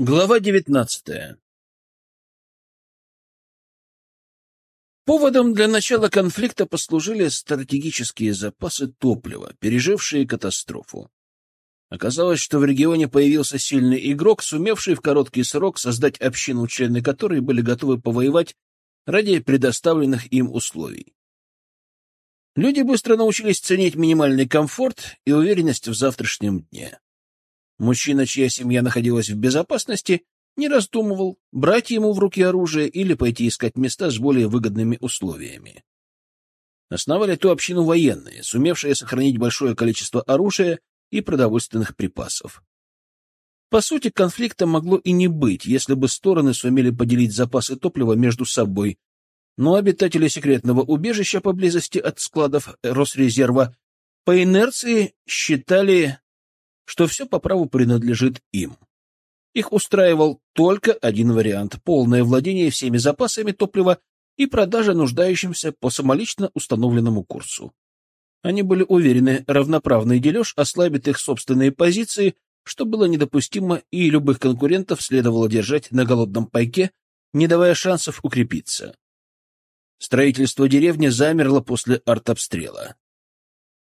Глава девятнадцатая Поводом для начала конфликта послужили стратегические запасы топлива, пережившие катастрофу. Оказалось, что в регионе появился сильный игрок, сумевший в короткий срок создать общину, члены которой были готовы повоевать ради предоставленных им условий. Люди быстро научились ценить минимальный комфорт и уверенность в завтрашнем дне. Мужчина, чья семья находилась в безопасности, не раздумывал, брать ему в руки оружие или пойти искать места с более выгодными условиями. Основали ту общину военные, сумевшие сохранить большое количество оружия и продовольственных припасов. По сути, конфликта могло и не быть, если бы стороны сумели поделить запасы топлива между собой, но обитатели секретного убежища поблизости от складов Росрезерва по инерции считали что все по праву принадлежит им. Их устраивал только один вариант — полное владение всеми запасами топлива и продажа нуждающимся по самолично установленному курсу. Они были уверены, равноправный дележ ослабит их собственные позиции, что было недопустимо, и любых конкурентов следовало держать на голодном пайке, не давая шансов укрепиться. Строительство деревни замерло после артобстрела.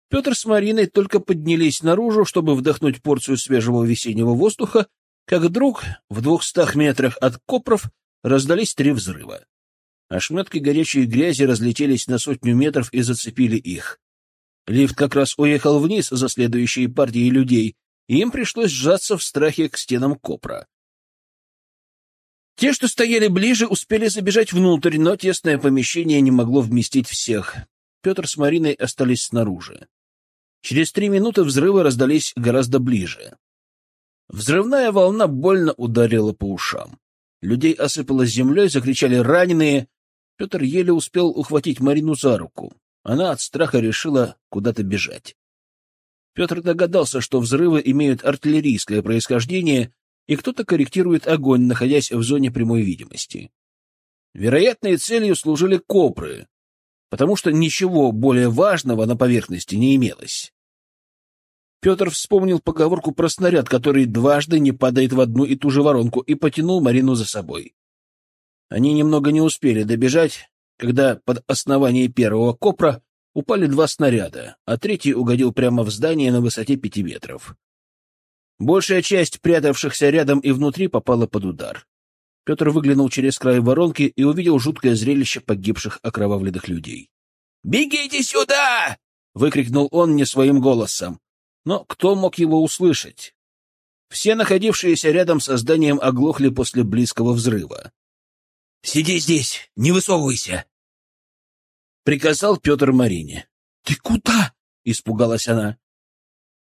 Петр с Мариной только поднялись наружу, чтобы вдохнуть порцию свежего весеннего воздуха, как вдруг в двухстах метрах от копров раздались три взрыва. Ошметки горячей грязи разлетелись на сотню метров и зацепили их. Лифт как раз уехал вниз за следующей партией людей, и им пришлось сжаться в страхе к стенам копра. Те, что стояли ближе, успели забежать внутрь, но тесное помещение не могло вместить всех. Петр с Мариной остались снаружи. Через три минуты взрывы раздались гораздо ближе. Взрывная волна больно ударила по ушам. Людей осыпало землей, закричали раненые. Петр еле успел ухватить Марину за руку. Она от страха решила куда-то бежать. Петр догадался, что взрывы имеют артиллерийское происхождение, и кто-то корректирует огонь, находясь в зоне прямой видимости. Вероятной целью служили копры, потому что ничего более важного на поверхности не имелось. Петр вспомнил поговорку про снаряд, который дважды не падает в одну и ту же воронку, и потянул Марину за собой. Они немного не успели добежать, когда под основание первого копра упали два снаряда, а третий угодил прямо в здание на высоте пяти метров. Большая часть прятавшихся рядом и внутри попала под удар. Петр выглянул через край воронки и увидел жуткое зрелище погибших окровавленных людей. «Бегите сюда!» — выкрикнул он не своим голосом. Но кто мог его услышать? Все находившиеся рядом со зданием оглохли после близкого взрыва. — Сиди здесь, не высовывайся! — приказал Петр Марине. — Ты куда? — испугалась она.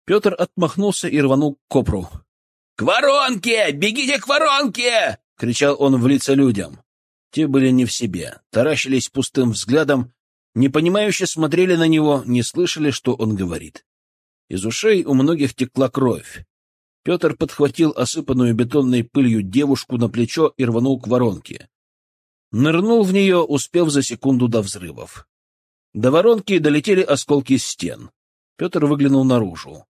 Петр отмахнулся и рванул к копру. — К воронке! Бегите к воронке! — кричал он в лица людям. Те были не в себе, таращились пустым взглядом, непонимающе смотрели на него, не слышали, что он говорит. Из ушей у многих текла кровь. Петр подхватил осыпанную бетонной пылью девушку на плечо и рванул к воронке. Нырнул в нее, успев за секунду до взрывов. До воронки долетели осколки стен. Петр выглянул наружу.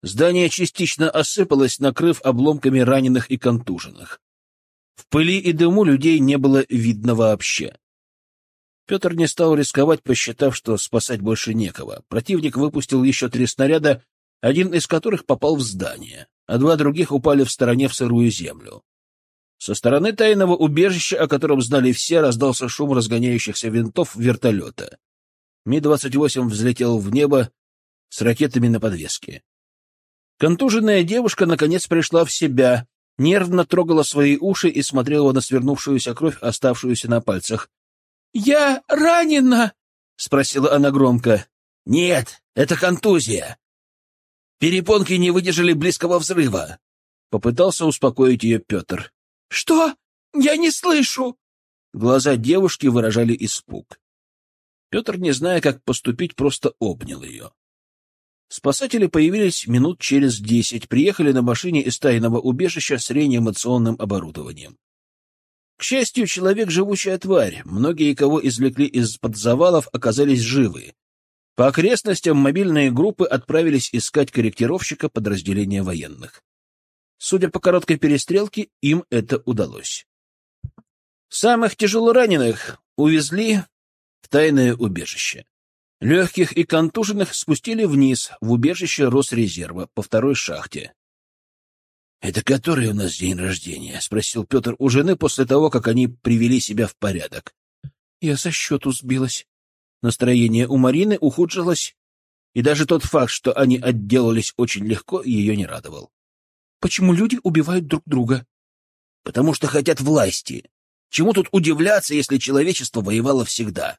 Здание частично осыпалось, накрыв обломками раненых и контуженных. В пыли и дыму людей не было видно вообще. Петр не стал рисковать, посчитав, что спасать больше некого. Противник выпустил еще три снаряда, один из которых попал в здание, а два других упали в стороне в сырую землю. Со стороны тайного убежища, о котором знали все, раздался шум разгоняющихся винтов вертолета. Ми-28 взлетел в небо с ракетами на подвеске. Контуженная девушка наконец пришла в себя, нервно трогала свои уши и смотрела на свернувшуюся кровь, оставшуюся на пальцах. «Я ранена!» — спросила она громко. «Нет, это контузия. Перепонки не выдержали близкого взрыва». Попытался успокоить ее Петр. «Что? Я не слышу!» Глаза девушки выражали испуг. Петр, не зная, как поступить, просто обнял ее. Спасатели появились минут через десять, приехали на машине из тайного убежища с реанимационным оборудованием. К счастью, человек — живучая тварь. Многие, кого извлекли из-под завалов, оказались живы. По окрестностям мобильные группы отправились искать корректировщика подразделения военных. Судя по короткой перестрелке, им это удалось. Самых тяжелораненых увезли в тайное убежище. Легких и контуженных спустили вниз, в убежище Росрезерва, по второй шахте. — Это который у нас день рождения? — спросил Петр у жены после того, как они привели себя в порядок. Я со счету сбилась. Настроение у Марины ухудшилось, и даже тот факт, что они отделались очень легко, ее не радовал. Почему люди убивают друг друга? Потому что хотят власти. Чему тут удивляться, если человечество воевало всегда?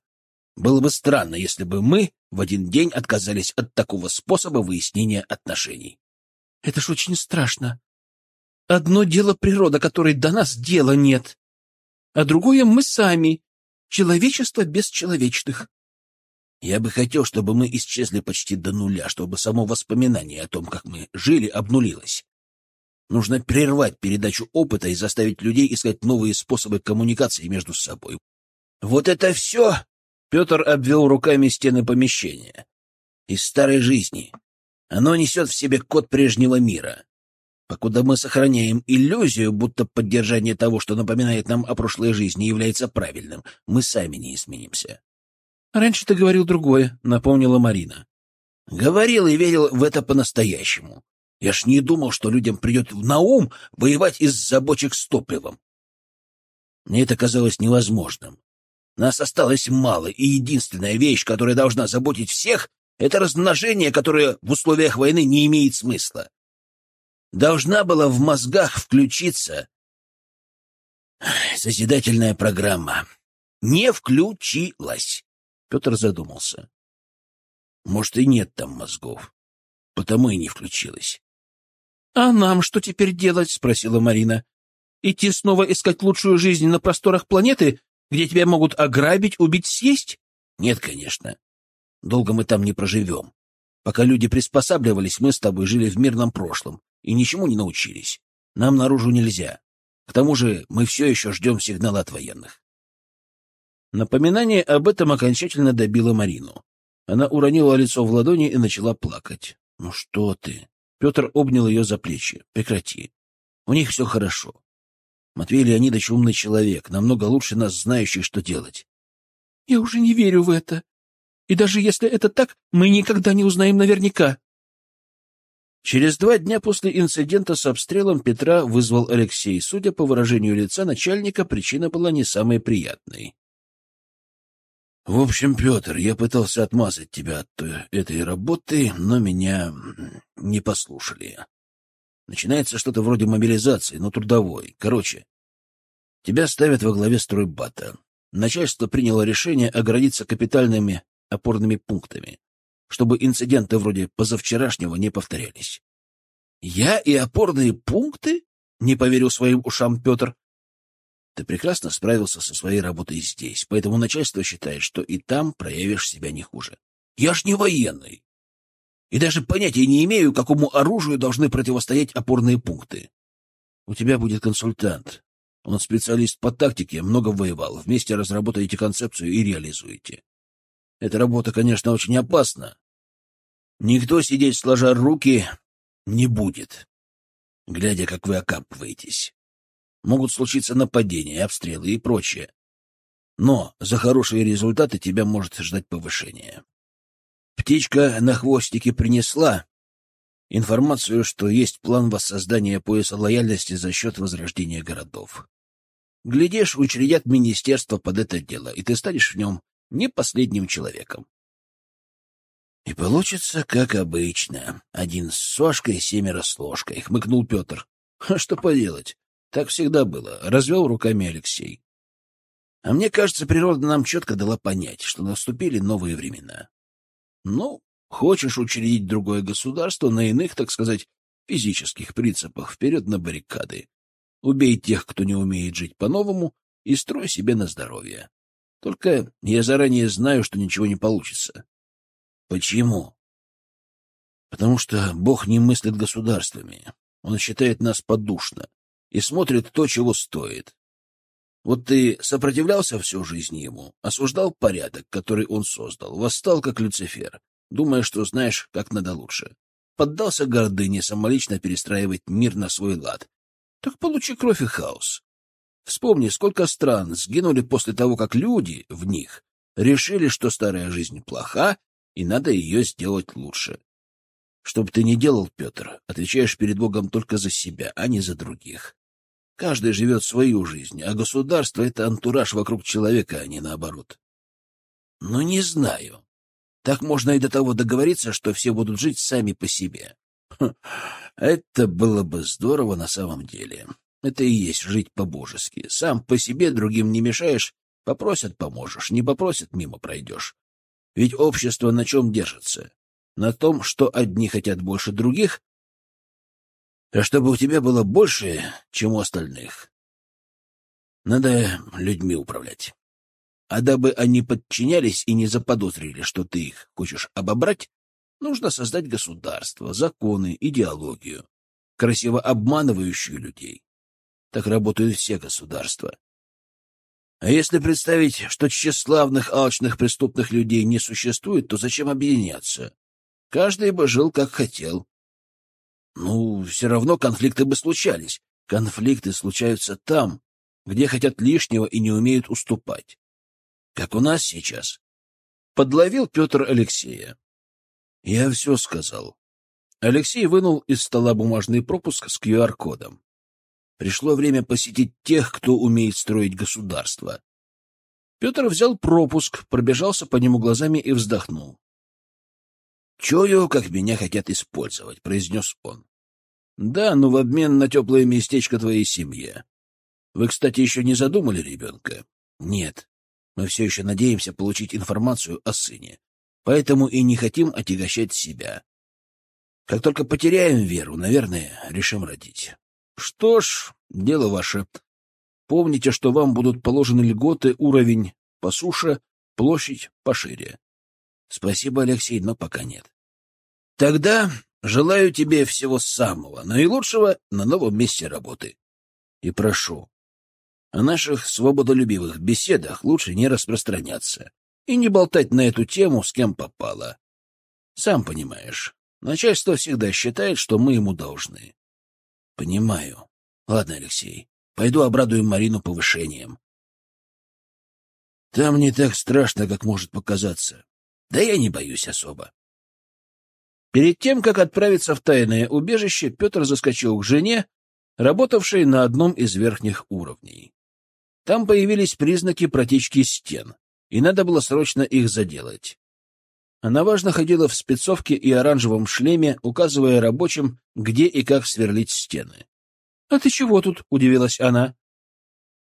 Было бы странно, если бы мы в один день отказались от такого способа выяснения отношений. Это ж очень страшно. Одно дело природа, которой до нас дела нет, а другое мы сами, человечество бесчеловечных. Я бы хотел, чтобы мы исчезли почти до нуля, чтобы само воспоминание о том, как мы жили, обнулилось. Нужно прервать передачу опыта и заставить людей искать новые способы коммуникации между собой. Вот это все! Петр обвел руками стены помещения. Из старой жизни. Оно несет в себе код прежнего мира. Покуда мы сохраняем иллюзию, будто поддержание того, что напоминает нам о прошлой жизни, является правильным, мы сами не изменимся. — Раньше ты говорил другое, — напомнила Марина. — Говорил и верил в это по-настоящему. Я ж не думал, что людям придет на ум воевать из-за бочек с топливом. Мне это казалось невозможным. Нас осталось мало, и единственная вещь, которая должна заботить всех, это размножение, которое в условиях войны не имеет смысла. Должна была в мозгах включиться созидательная программа. Не включилась. Петр задумался. Может, и нет там мозгов. Потому и не включилась. «А нам что теперь делать?» — спросила Марина. «Идти снова искать лучшую жизнь на просторах планеты, где тебя могут ограбить, убить, съесть?» «Нет, конечно. Долго мы там не проживем. Пока люди приспосабливались, мы с тобой жили в мирном прошлом и ничему не научились. Нам наружу нельзя. К тому же мы все еще ждем сигнала от военных». Напоминание об этом окончательно добило Марину. Она уронила лицо в ладони и начала плакать. «Ну что ты?» Петр обнял ее за плечи. Прекрати. У них все хорошо. Матвей Леонидович умный человек, намного лучше нас, знающий, что делать. Я уже не верю в это. И даже если это так, мы никогда не узнаем наверняка. Через два дня после инцидента с обстрелом Петра вызвал Алексей. Судя по выражению лица начальника, причина была не самой приятной. В общем, Петр, я пытался отмазать тебя от этой работы, но меня не послушали. Начинается что-то вроде мобилизации, но трудовой. Короче, тебя ставят во главе стройбата. Начальство приняло решение оградиться капитальными опорными пунктами, чтобы инциденты вроде позавчерашнего не повторялись. «Я и опорные пункты?» — не поверил своим ушам Петр. Ты прекрасно справился со своей работой здесь, поэтому начальство считает, что и там проявишь себя не хуже. Я ж не военный. И даже понятия не имею, какому оружию должны противостоять опорные пункты. У тебя будет консультант. Он специалист по тактике, много воевал. Вместе разработаете концепцию и реализуете. Эта работа, конечно, очень опасна. Никто сидеть сложа руки не будет, глядя, как вы окапываетесь. Могут случиться нападения, обстрелы и прочее. Но за хорошие результаты тебя может ждать повышение. Птичка на хвостике принесла информацию, что есть план воссоздания пояса лояльности за счет возрождения городов. Глядишь, учредят министерство под это дело, и ты станешь в нем не последним человеком. И получится, как обычно. Один с сошкой, семеро с ложкой, — хмыкнул Петр. А что поделать? Так всегда было, — развел руками Алексей. А мне кажется, природа нам четко дала понять, что наступили новые времена. Ну, хочешь учредить другое государство на иных, так сказать, физических принципах, вперед на баррикады. Убей тех, кто не умеет жить по-новому, и строй себе на здоровье. Только я заранее знаю, что ничего не получится. Почему? Потому что Бог не мыслит государствами. Он считает нас подушно и смотрит то, чего стоит. Вот ты сопротивлялся всю жизнь ему, осуждал порядок, который он создал, восстал, как Люцифер, думая, что знаешь, как надо лучше. поддался гордыне самолично перестраивать мир на свой лад. Так получи кровь и хаос. Вспомни, сколько стран сгинули после того, как люди в них решили, что старая жизнь плоха, и надо ее сделать лучше. Что бы ты ни делал, Петр, отвечаешь перед Богом только за себя, а не за других. Каждый живет свою жизнь, а государство — это антураж вокруг человека, а не наоборот. Но не знаю. Так можно и до того договориться, что все будут жить сами по себе. Хм, это было бы здорово на самом деле. Это и есть жить по-божески. Сам по себе другим не мешаешь, попросят — поможешь, не попросят — мимо пройдешь. Ведь общество на чем держится? На том, что одни хотят больше других, а чтобы у тебя было больше, чем у остальных. Надо людьми управлять. А дабы они подчинялись и не заподозрили, что ты их хочешь обобрать, нужно создать государство, законы, идеологию, красиво обманывающую людей. Так работают все государства. А если представить, что тщеславных, алчных, преступных людей не существует, то зачем объединяться? Каждый бы жил, как хотел. Ну, все равно конфликты бы случались. Конфликты случаются там, где хотят лишнего и не умеют уступать. Как у нас сейчас. Подловил Петр Алексея. Я все сказал. Алексей вынул из стола бумажный пропуск с QR-кодом. Пришло время посетить тех, кто умеет строить государство. Петр взял пропуск, пробежался по нему глазами и вздохнул. «Чую, как меня хотят использовать», — произнес он. «Да, но в обмен на теплое местечко твоей семье. Вы, кстати, еще не задумали ребенка?» «Нет. Мы все еще надеемся получить информацию о сыне, поэтому и не хотим отягощать себя. Как только потеряем веру, наверное, решим родить». «Что ж, дело ваше. Помните, что вам будут положены льготы, уровень по суше, площадь пошире. Спасибо, Алексей, но пока нет. Тогда желаю тебе всего самого наилучшего на новом месте работы. И прошу, о наших свободолюбивых беседах лучше не распространяться и не болтать на эту тему с кем попало. Сам понимаешь, начальство всегда считает, что мы ему должны. Понимаю. Ладно, Алексей, пойду обрадую Марину повышением. Там не так страшно, как может показаться. Да я не боюсь особо. Перед тем, как отправиться в тайное убежище, Петр заскочил к жене, работавшей на одном из верхних уровней. Там появились признаки протечки стен, и надо было срочно их заделать. Она важно ходила в спецовке и оранжевом шлеме, указывая рабочим, где и как сверлить стены. — А ты чего тут? — удивилась она.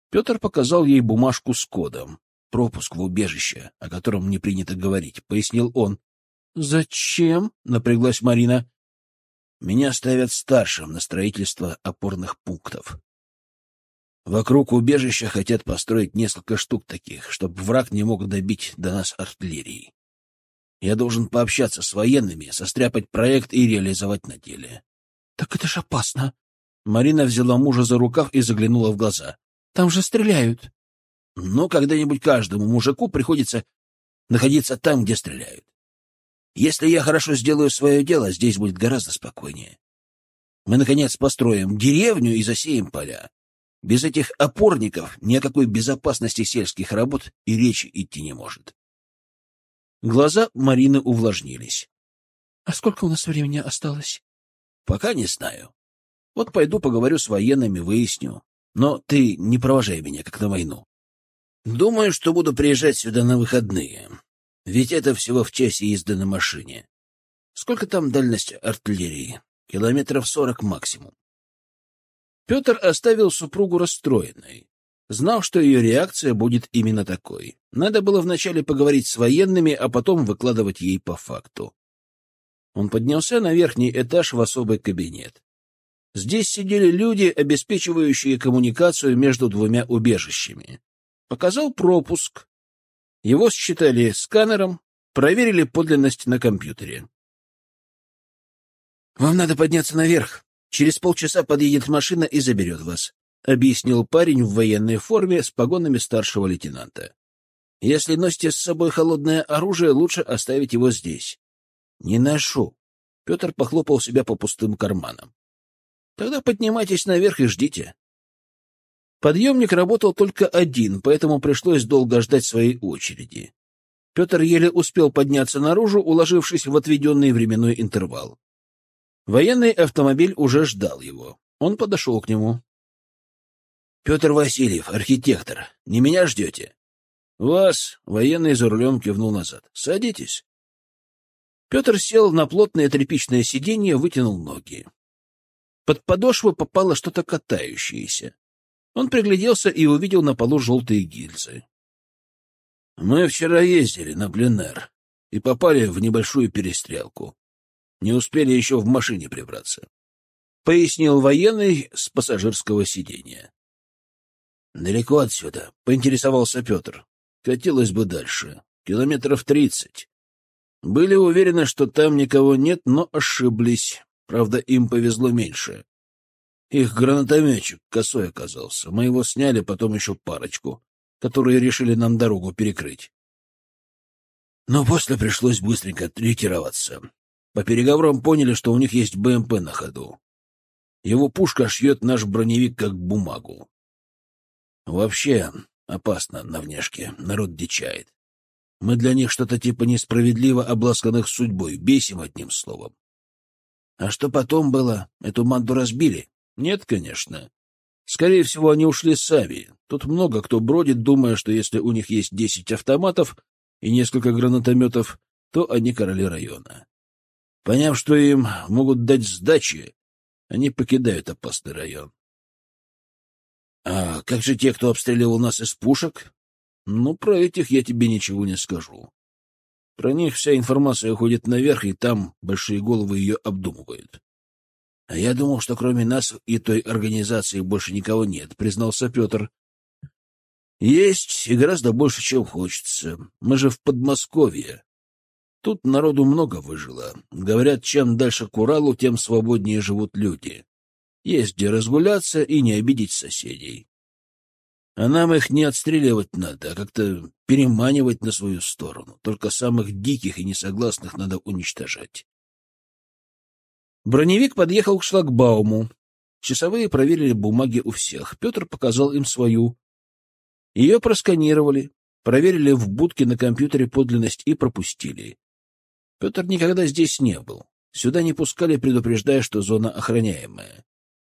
Петр показал ей бумажку с кодом пропуск в убежище, о котором не принято говорить, — пояснил он. — Зачем? — напряглась Марина. — Меня ставят старшим на строительство опорных пунктов. Вокруг убежища хотят построить несколько штук таких, чтобы враг не мог добить до нас артиллерии. Я должен пообщаться с военными, состряпать проект и реализовать на деле. — Так это ж опасно. Марина взяла мужа за рукав и заглянула в глаза. — Там же стреляют. Но когда-нибудь каждому мужику приходится находиться там, где стреляют. Если я хорошо сделаю свое дело, здесь будет гораздо спокойнее. Мы, наконец, построим деревню и засеем поля. Без этих опорников ни о какой безопасности сельских работ и речи идти не может. Глаза Марины увлажнились. — А сколько у нас времени осталось? — Пока не знаю. Вот пойду поговорю с военными, выясню. Но ты не провожай меня, как на войну. Думаю, что буду приезжать сюда на выходные. Ведь это всего в часе езды на машине. Сколько там дальность артиллерии? Километров сорок максимум. Петр оставил супругу расстроенной. Знал, что ее реакция будет именно такой. Надо было вначале поговорить с военными, а потом выкладывать ей по факту. Он поднялся на верхний этаж в особый кабинет. Здесь сидели люди, обеспечивающие коммуникацию между двумя убежищами. Показал пропуск. Его считали сканером, проверили подлинность на компьютере. «Вам надо подняться наверх. Через полчаса подъедет машина и заберет вас», — объяснил парень в военной форме с погонами старшего лейтенанта. «Если носите с собой холодное оружие, лучше оставить его здесь». «Не ношу. Петр похлопал себя по пустым карманам. Тогда поднимайтесь наверх и ждите. Подъемник работал только один, поэтому пришлось долго ждать своей очереди. Петр еле успел подняться наружу, уложившись в отведенный временной интервал. Военный автомобиль уже ждал его. Он подошел к нему. — Петр Васильев, архитектор, не меня ждете? — Вас, — военный за рулем кивнул назад. — Садитесь. Петр сел на плотное тряпичное сиденье, вытянул ноги. Под подошву попало что-то катающееся. Он пригляделся и увидел на полу желтые гильзы. Мы вчера ездили на пленэр и попали в небольшую перестрелку. Не успели еще в машине прибраться. Пояснил военный с пассажирского сиденья. Далеко отсюда, поинтересовался Петр. Катилось бы дальше, километров тридцать. Были уверены, что там никого нет, но ошиблись. Правда, им повезло меньше. Их гранатометчик косой оказался. Мы его сняли, потом еще парочку которые решили нам дорогу перекрыть. Но после пришлось быстренько ретироваться. По переговорам поняли, что у них есть БМП на ходу. Его пушка шьет наш броневик как бумагу. Вообще опасно на внешке, народ дичает. Мы для них что-то типа несправедливо обласканных судьбой, бесим одним словом. А что потом было? Эту манду разбили? Нет, конечно. Скорее всего, они ушли сами. Тут много кто бродит, думая, что если у них есть десять автоматов и несколько гранатометов, то они короли района. Поняв, что им могут дать сдачи, они покидают опасный район. А как же те, кто обстреливал нас из пушек? Ну, про этих я тебе ничего не скажу. Про них вся информация уходит наверх, и там большие головы ее обдумывают. — А я думал, что кроме нас и той организации больше никого нет, — признался Петр. — Есть и гораздо больше, чем хочется. Мы же в Подмосковье. Тут народу много выжило. Говорят, чем дальше к Уралу, тем свободнее живут люди. Есть где разгуляться и не обидеть соседей. А нам их не отстреливать надо, а как-то переманивать на свою сторону. Только самых диких и несогласных надо уничтожать. Броневик подъехал к шлагбауму. Часовые проверили бумаги у всех. Петр показал им свою. Ее просканировали, проверили в будке на компьютере подлинность и пропустили. Петр никогда здесь не был. Сюда не пускали, предупреждая, что зона охраняемая.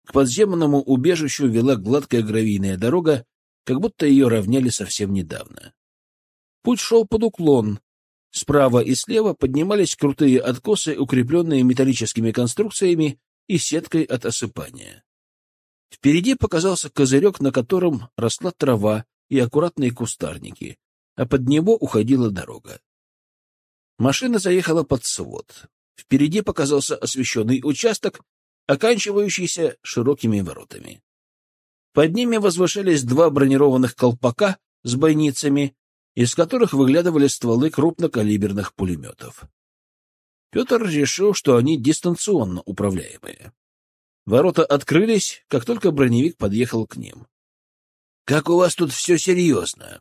К подземному убежищу вела гладкая гравийная дорога, как будто ее равняли совсем недавно. Путь шел под уклон, Справа и слева поднимались крутые откосы, укрепленные металлическими конструкциями и сеткой от осыпания. Впереди показался козырек, на котором росла трава и аккуратные кустарники, а под него уходила дорога. Машина заехала под свод. Впереди показался освещенный участок, оканчивающийся широкими воротами. Под ними возвышались два бронированных колпака с бойницами из которых выглядывали стволы крупнокалиберных пулеметов. Петр решил, что они дистанционно управляемые. Ворота открылись, как только броневик подъехал к ним. — Как у вас тут все серьезно?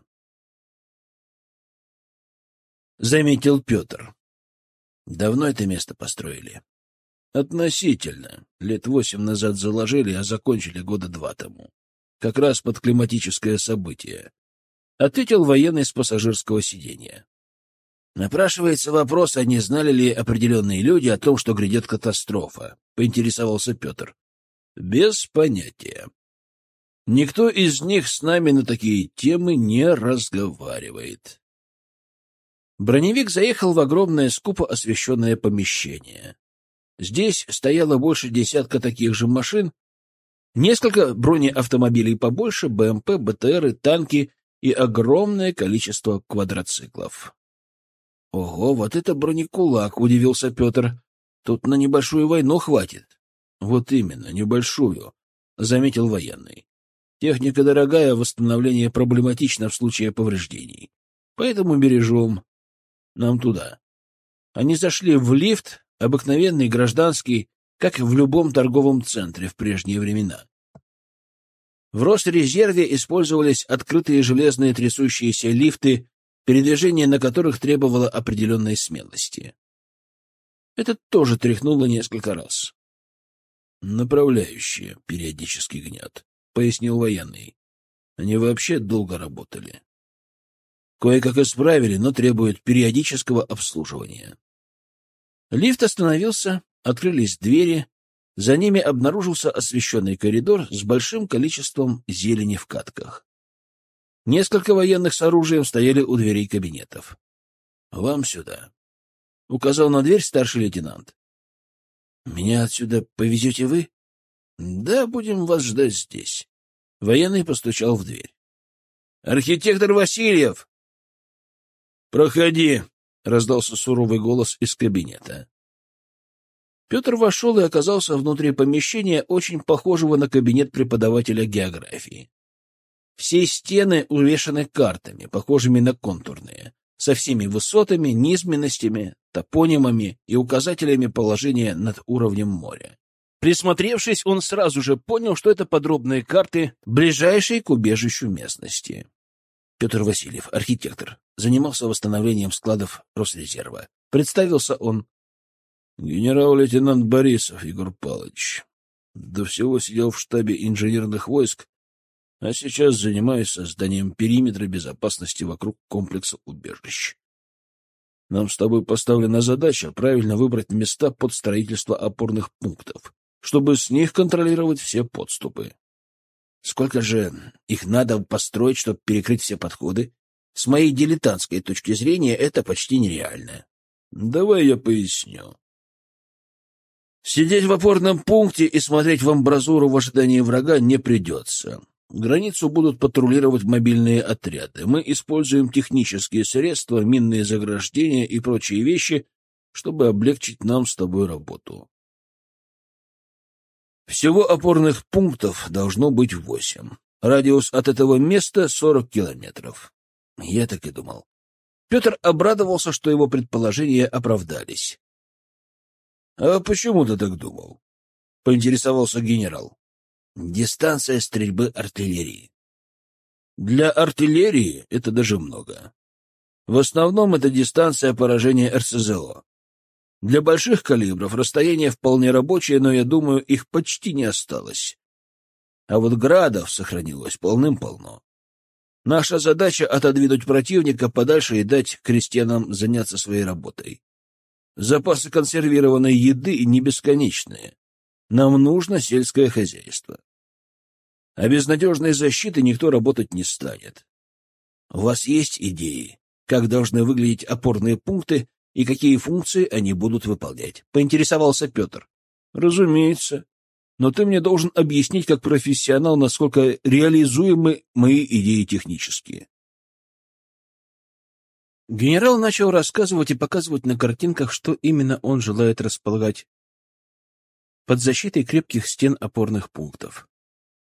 — заметил Петр. — Давно это место построили? — Относительно. Лет восемь назад заложили, а закончили года два тому. Как раз под климатическое событие ответил военный с пассажирского сиденья. Напрашивается вопрос, а не знали ли определенные люди о том, что грядет катастрофа, поинтересовался Петр. Без понятия. Никто из них с нами на такие темы не разговаривает. Броневик заехал в огромное скупо освещенное помещение. Здесь стояло больше десятка таких же машин, несколько бронеавтомобилей побольше, БМП, БТРы, танки и огромное количество квадроциклов. — Ого, вот это бронекулак! — удивился Петр. — Тут на небольшую войну хватит. — Вот именно, небольшую, — заметил военный. Техника дорогая, восстановление проблематично в случае повреждений. Поэтому бережем. Нам туда. Они зашли в лифт, обыкновенный гражданский, как в любом торговом центре в прежние времена. В Росрезерве использовались открытые железные трясущиеся лифты, передвижение на которых требовало определенной смелости. Это тоже тряхнуло несколько раз. «Направляющие периодически гнят», — пояснил военный. «Они вообще долго работали. Кое-как исправили, но требуют периодического обслуживания». Лифт остановился, открылись двери, за ними обнаружился освещенный коридор с большим количеством зелени в катках. Несколько военных с оружием стояли у дверей кабинетов. — Вам сюда. — указал на дверь старший лейтенант. — Меня отсюда повезете вы? — Да, будем вас ждать здесь. Военный постучал в дверь. — Архитектор Васильев! — Проходи, — раздался суровый голос из кабинета. Петр вошел и оказался внутри помещения, очень похожего на кабинет преподавателя географии. Все стены увешаны картами, похожими на контурные, со всеми высотами, низменностями, топонимами и указателями положения над уровнем моря. Присмотревшись, он сразу же понял, что это подробные карты ближайшей к убежищу местности. Петр Васильев, архитектор, занимался восстановлением складов Росрезерва. Представился он. Генерал-лейтенант Борисов Егор Павлович. До всего сидел в штабе инженерных войск, а сейчас занимаюсь созданием периметра безопасности вокруг комплекса убежищ. Нам с тобой поставлена задача правильно выбрать места под строительство опорных пунктов, чтобы с них контролировать все подступы. Сколько же их надо построить, чтобы перекрыть все подходы? С моей дилетантской точки зрения это почти нереально. Давай я поясню. Сидеть в опорном пункте и смотреть в амбразуру в ожидании врага не придется. Границу будут патрулировать мобильные отряды. Мы используем технические средства, минные заграждения и прочие вещи, чтобы облегчить нам с тобой работу. Всего опорных пунктов должно быть восемь. Радиус от этого места — сорок километров. Я так и думал. Петр обрадовался, что его предположения оправдались. — А почему ты так думал? — поинтересовался генерал. — Дистанция стрельбы артиллерии. Для артиллерии это даже много. В основном это дистанция поражения РСЗО. Для больших калибров расстояние вполне рабочее, но, я думаю, их почти не осталось. А вот градов сохранилось полным-полно. Наша задача — отодвинуть противника подальше и дать крестьянам заняться своей работой. Запасы консервированной еды не бесконечные. Нам нужно сельское хозяйство. А без надежной защиты никто работать не станет. У вас есть идеи, как должны выглядеть опорные пункты и какие функции они будут выполнять? — поинтересовался Петр. — Разумеется. Но ты мне должен объяснить как профессионал, насколько реализуемы мои идеи технические. Генерал начал рассказывать и показывать на картинках, что именно он желает располагать под защитой крепких стен опорных пунктов.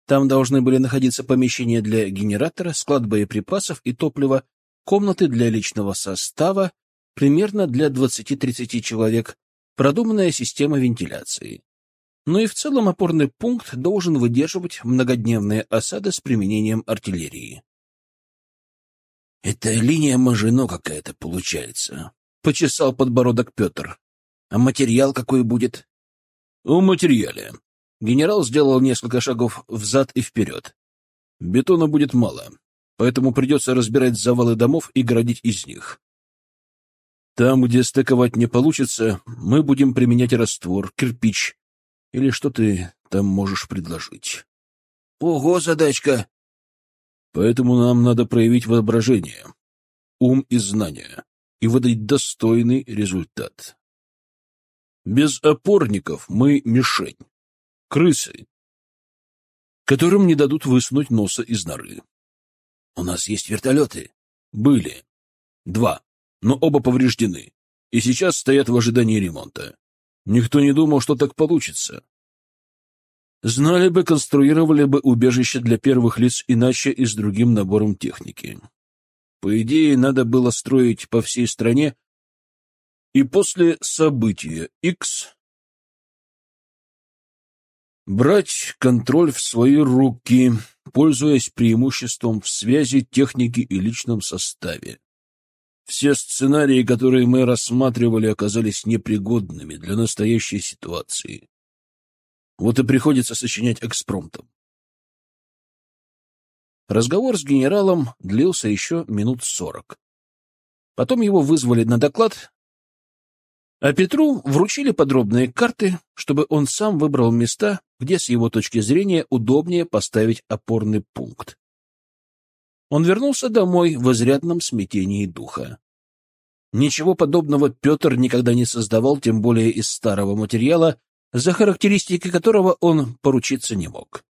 Там должны были находиться помещения для генератора, склад боеприпасов и топлива, комнаты для личного состава, примерно для 20-30 человек, продуманная система вентиляции. Но и в целом опорный пункт должен выдерживать многодневные осады с применением артиллерии. «Это линия Мажино какая-то получается», — почесал подбородок Петр. «А материал какой будет?» «У материале». Генерал сделал несколько шагов взад и вперед. «Бетона будет мало, поэтому придется разбирать завалы домов и городить из них. Там, где стыковать не получится, мы будем применять раствор, кирпич или что ты там можешь предложить. Ого, задачка! Поэтому нам надо проявить воображение, ум и знания и выдать достойный результат. Без опорников мы мишень, крысы, которым не дадут высунуть носа из норы. У нас есть вертолеты. Были. Два но оба повреждены и сейчас стоят в ожидании ремонта. Никто не думал, что так получится. Знали бы, конструировали бы убежище для первых лиц иначе и с другим набором техники. По идее, надо было строить по всей стране, и после события X брать контроль в свои руки, пользуясь преимуществом в связи, технике и личном составе. Все сценарии, которые мы рассматривали, оказались непригодными для настоящей ситуации. Вот и приходится сочинять экспромтом. Разговор с генералом длился еще минут сорок. Потом его вызвали на доклад, а Петру вручили подробные карты, чтобы он сам выбрал места, где, с его точки зрения, удобнее поставить опорный пункт. Он вернулся домой в изрядном смятении духа. Ничего подобного Петр никогда не создавал, тем более из старого материала, за характеристики которого он поручиться не мог.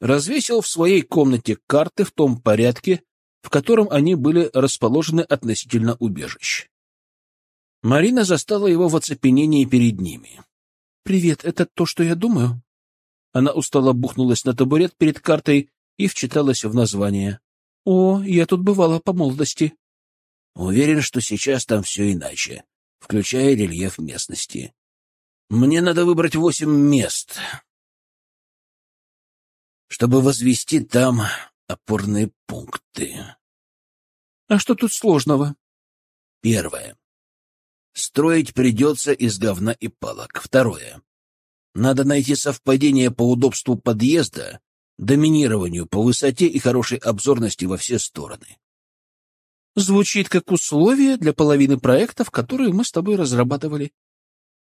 Развесил в своей комнате карты в том порядке, в котором они были расположены относительно убежищ. Марина застала его в оцепенении перед ними. «Привет, это то, что я думаю?» Она устало бухнулась на табурет перед картой и вчиталась в название. «О, я тут бывала по молодости». Уверен, что сейчас там все иначе, включая рельеф местности. Мне надо выбрать восемь мест, чтобы возвести там опорные пункты. А что тут сложного? Первое. Строить придется из говна и палок. Второе. Надо найти совпадение по удобству подъезда, доминированию по высоте и хорошей обзорности во все стороны. Звучит как условие для половины проектов, которые мы с тобой разрабатывали.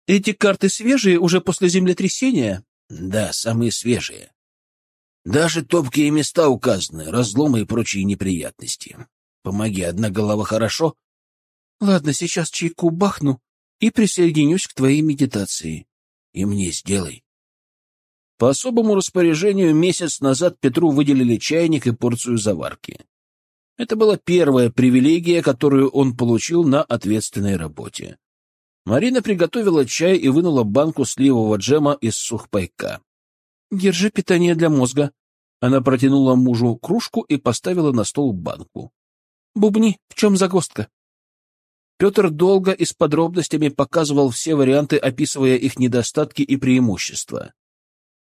Эти карты свежие уже после землетрясения? Да, самые свежие. Даже топкие места указаны, разломы и прочие неприятности. Помоги, одна голова хорошо? Ладно, сейчас чайку бахну и присоединюсь к твоей медитации. И мне сделай. По особому распоряжению месяц назад Петру выделили чайник и порцию заварки. Это была первая привилегия, которую он получил на ответственной работе. Марина приготовила чай и вынула банку сливового джема из сухпайка. «Держи питание для мозга». Она протянула мужу кружку и поставила на стол банку. «Бубни, в чем загвоздка?» Петр долго и с подробностями показывал все варианты, описывая их недостатки и преимущества.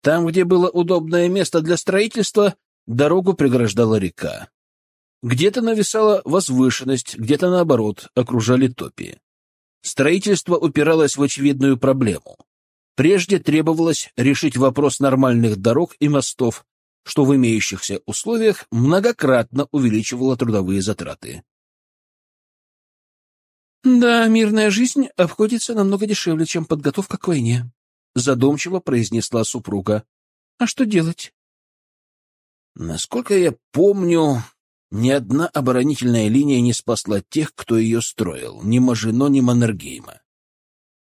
Там, где было удобное место для строительства, дорогу преграждала река. Где-то нависала возвышенность, где-то, наоборот, окружали топи. Строительство упиралось в очевидную проблему. Прежде требовалось решить вопрос нормальных дорог и мостов, что в имеющихся условиях многократно увеличивало трудовые затраты. «Да, мирная жизнь обходится намного дешевле, чем подготовка к войне», — задумчиво произнесла супруга. «А что делать?» «Насколько я помню, ни одна оборонительная линия не спасла тех, кто ее строил, ни Мажино, ни Маннергейма.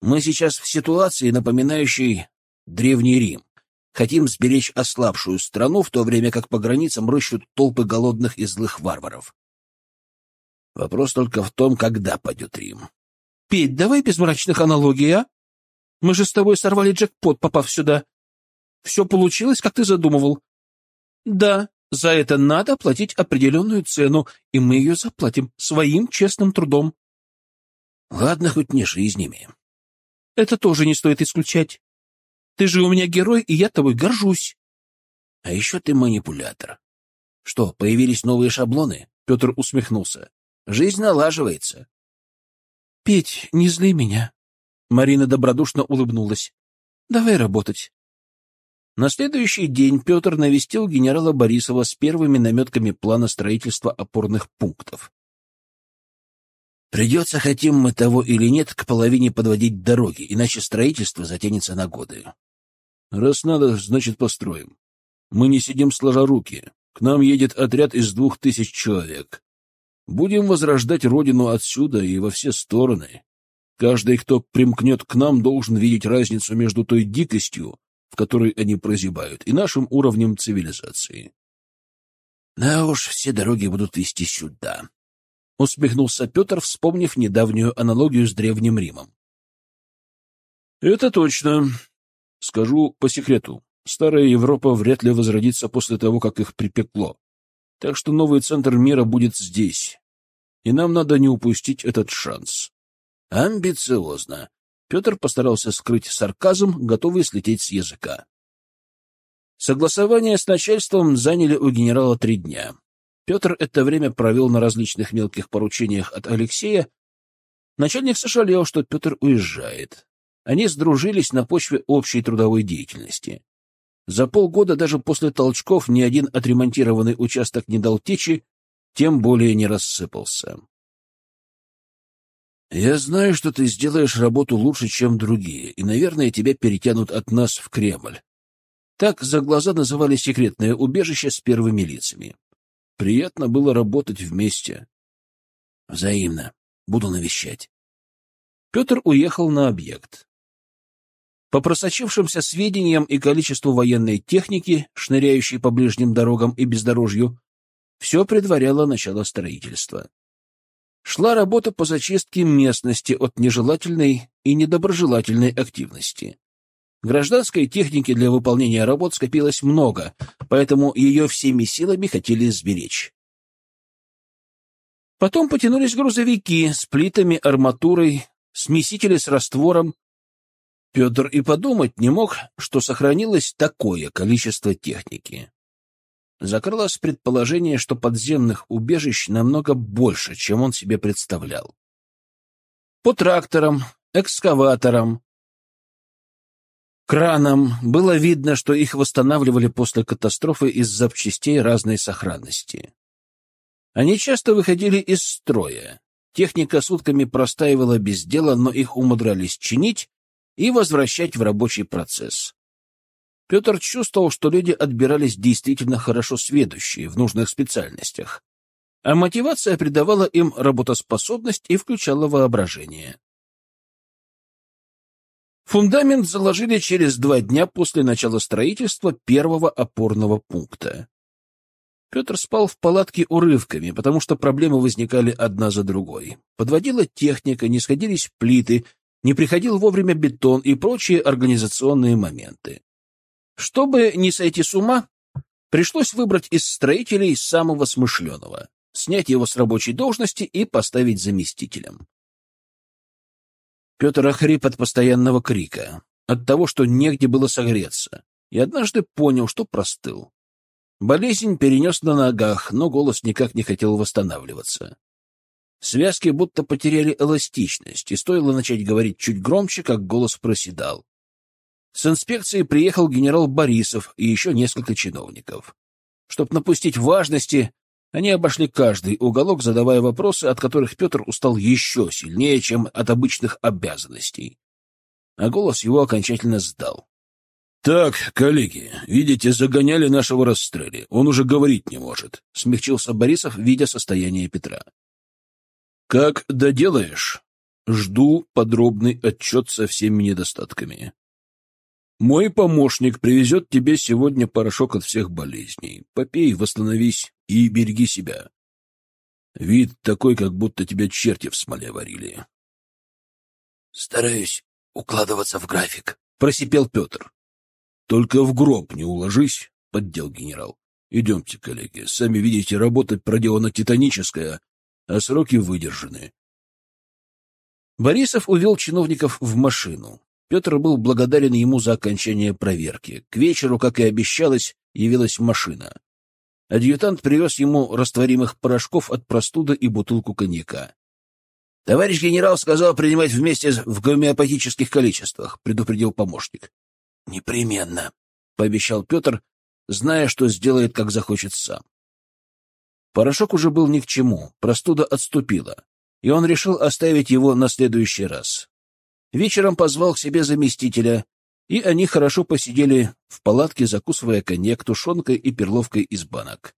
Мы сейчас в ситуации, напоминающей Древний Рим. Хотим сберечь ослабшую страну, в то время как по границам рыщут толпы голодных и злых варваров. Вопрос только в том, когда падет Рим. — Петь, давай без мрачных аналогий, а? Мы же с тобой сорвали джекпот, попав сюда. Все получилось, как ты задумывал. Да, за это надо платить определенную цену, и мы ее заплатим своим честным трудом. Ладно, хоть не жизнями. Это тоже не стоит исключать. Ты же у меня герой, и я тобой горжусь. А еще ты манипулятор. Что, появились новые шаблоны? Петр усмехнулся. Жизнь налаживается. Петь, не зли меня. Марина добродушно улыбнулась. Давай работать. На следующий день Петр навестил генерала Борисова с первыми наметками плана строительства опорных пунктов. Придется, хотим мы того или нет, к половине подводить дороги, иначе строительство затянется на годы. Раз надо, значит, построим. Мы не сидим сложа руки. К нам едет отряд из двух тысяч человек. Будем возрождать родину отсюда и во все стороны. Каждый, кто примкнет к нам, должен видеть разницу между той дикостью, в которой они прозябают, и нашим уровнем цивилизации. Да уж, все дороги будут вести сюда. Усмехнулся Петр, вспомнив недавнюю аналогию с Древним Римом. Это точно. Скажу по секрету. Старая Европа вряд ли возродится после того, как их припекло. Так что новый центр мира будет здесь. И нам надо не упустить этот шанс. Амбициозно. Петр постарался скрыть сарказм, готовый слететь с языка. Согласование с начальством заняли у генерала три дня. Петр это время провел на различных мелких поручениях от Алексея. Начальник сожалел, что Петр уезжает. Они сдружились на почве общей трудовой деятельности. За полгода даже после толчков ни один отремонтированный участок не дал течи, тем более не рассыпался. «Я знаю, что ты сделаешь работу лучше, чем другие, и, наверное, тебя перетянут от нас в Кремль». Так за глаза называли секретное убежище с первыми лицами. Приятно было работать вместе. Взаимно. Буду навещать. Петр уехал на объект. По просочившимся сведениям и количеству военной техники, шныряющей по ближним дорогам и бездорожью, все предваряло начало строительства. Шла работа по зачистке местности от нежелательной и недоброжелательной активности. Гражданской техники для выполнения работ скопилось много, поэтому ее всеми силами хотели сберечь. Потом потянулись грузовики с плитами, арматурой, смесители с раствором, Петр и подумать не мог, что сохранилось такое количество техники. Закрылось предположение, что подземных убежищ намного больше, чем он себе представлял. По тракторам, экскаваторам, кранам было видно, что их восстанавливали после катастрофы из запчастей разной сохранности. Они часто выходили из строя. Техника сутками простаивала без дела, но их умудрялись чинить и возвращать в рабочий процесс. Петр чувствовал, что люди отбирались действительно хорошо сведущие в нужных специальностях, а мотивация придавала им работоспособность и включала воображение. Фундамент заложили через два дня после начала строительства первого опорного пункта. Петр спал в палатке урывками, потому что проблемы возникали одна за другой. Подводила техника, не сходились плиты, не приходил вовремя бетон и прочие организационные моменты. Чтобы не сойти с ума, пришлось выбрать из строителей самого смышленого, снять его с рабочей должности и поставить заместителем. Петр охрип от постоянного крика, от того, что негде было согреться, и однажды понял, что простыл. Болезнь перенес на ногах, но голос никак не хотел восстанавливаться. Связки будто потеряли эластичность, и стоило начать говорить чуть громче, как голос проседал. С инспекции приехал генерал Борисов и еще несколько чиновников. Чтоб напустить важности, они обошли каждый уголок, задавая вопросы, от которых Петр устал еще сильнее, чем от обычных обязанностей. А голос его окончательно сдал. — Так, коллеги, видите, загоняли нашего расстрели. Он уже говорить не может, — смягчился Борисов, видя состояние Петра. Как доделаешь, жду подробный отчет со всеми недостатками. Мой помощник привезет тебе сегодня порошок от всех болезней. Попей, восстановись и береги себя. Вид такой, как будто тебя черти в смоле варили. Стараюсь укладываться в график, — просипел Петр. Только в гроб не уложись, — поддел генерал. Идемте, коллеги, сами видите, работа проделана титаническая, а сроки выдержаны. Борисов увел чиновников в машину. Петр был благодарен ему за окончание проверки. К вечеру, как и обещалось, явилась машина. Адъютант привез ему растворимых порошков от простуды и бутылку коньяка. — Товарищ генерал сказал принимать вместе в гомеопатических количествах, — предупредил помощник. — Непременно, — пообещал Петр, зная, что сделает, как захочет сам. Порошок уже был ни к чему, простуда отступила, и он решил оставить его на следующий раз. Вечером позвал к себе заместителя, и они хорошо посидели в палатке, закусывая коньяк тушенкой и перловкой из банок.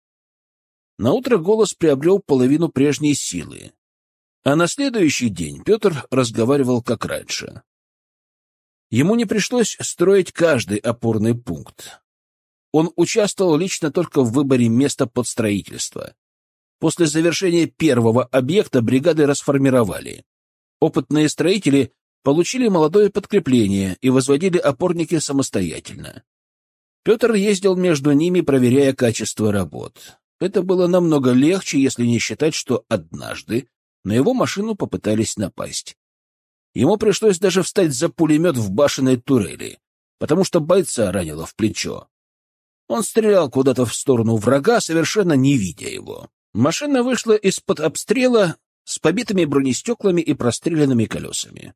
Наутро голос приобрел половину прежней силы, а на следующий день Петр разговаривал как раньше. Ему не пришлось строить каждый опорный пункт. Он участвовал лично только в выборе места под строительство. После завершения первого объекта бригады расформировали. Опытные строители получили молодое подкрепление и возводили опорники самостоятельно. Петр ездил между ними, проверяя качество работ. Это было намного легче, если не считать, что однажды на его машину попытались напасть. Ему пришлось даже встать за пулемет в башенной турели, потому что бойца ранило в плечо. Он стрелял куда-то в сторону врага, совершенно не видя его. Машина вышла из-под обстрела с побитыми бронестеклами и простреленными колесами.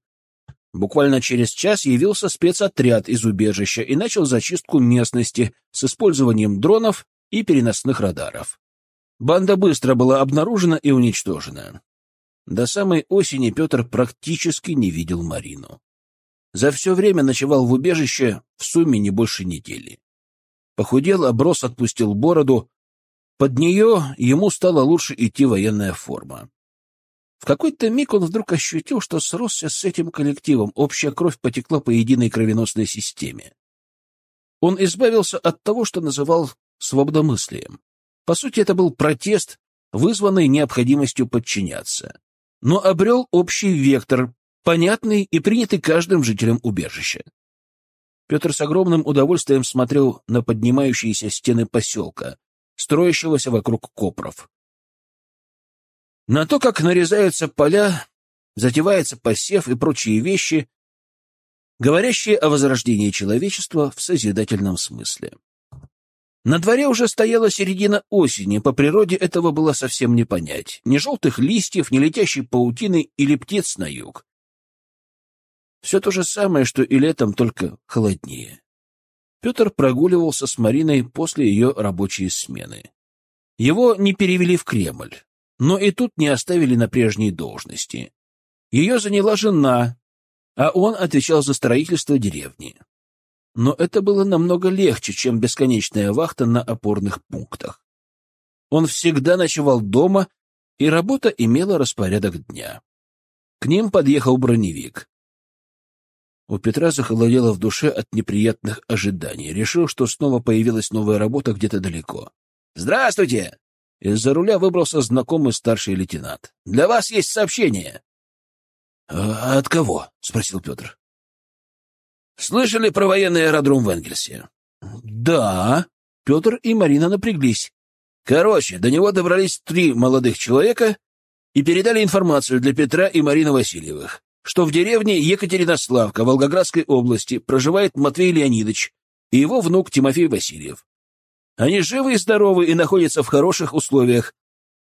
Буквально через час явился спецотряд из убежища и начал зачистку местности с использованием дронов и переносных радаров. Банда быстро была обнаружена и уничтожена. До самой осени Петр практически не видел Марину. За все время ночевал в убежище в сумме не больше недели. Похудел, оброс, отпустил бороду. Под нее ему стала лучше идти военная форма. В какой-то миг он вдруг ощутил, что сросся с этим коллективом, общая кровь потекла по единой кровеносной системе. Он избавился от того, что называл свободомыслием. По сути, это был протест, вызванный необходимостью подчиняться, но обрел общий вектор, понятный и принятый каждым жителем убежища. Петр с огромным удовольствием смотрел на поднимающиеся стены поселка, строящегося вокруг копров. На то, как нарезаются поля, затевается посев и прочие вещи, говорящие о возрождении человечества в созидательном смысле. На дворе уже стояла середина осени, по природе этого было совсем не понять. Ни желтых листьев, ни летящей паутины или птиц на юг. Все то же самое, что и летом, только холоднее. Петр прогуливался с Мариной после ее рабочей смены. Его не перевели в Кремль, но и тут не оставили на прежней должности. Ее заняла жена, а он отвечал за строительство деревни. Но это было намного легче, чем бесконечная вахта на опорных пунктах. Он всегда ночевал дома, и работа имела распорядок дня. К ним подъехал броневик. У Петра захолодело в душе от неприятных ожиданий. Решил, что снова появилась новая работа где-то далеко. «Здравствуйте!» Из-за руля выбрался знакомый старший лейтенант. «Для вас есть сообщение». «А от кого?» — спросил Петр. «Слышали про военный аэродром в Энгельсе?» «Да». Петр и Марина напряглись. Короче, до него добрались три молодых человека и передали информацию для Петра и Марины Васильевых что в деревне Екатеринославка Волгоградской области проживает Матвей Леонидович и его внук Тимофей Васильев. Они живы и здоровы и находятся в хороших условиях.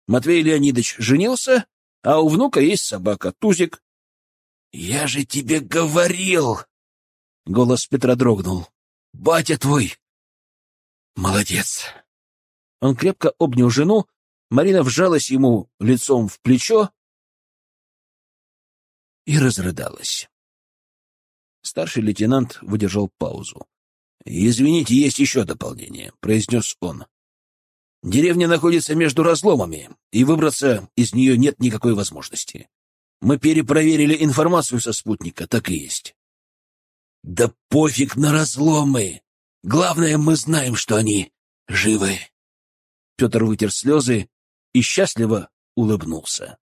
Матвей Леонидович женился, а у внука есть собака, Тузик. — Я же тебе говорил! — голос Петра дрогнул. — Батя твой! Молодец! Он крепко обнял жену, Марина вжалась ему лицом в плечо, и разрыдалась. Старший лейтенант выдержал паузу. «Извините, есть еще дополнение», — произнес он. «Деревня находится между разломами, и выбраться из нее нет никакой возможности. Мы перепроверили информацию со спутника, так и есть». «Да пофиг на разломы! Главное, мы знаем, что они живы!» Петр вытер слезы и счастливо улыбнулся.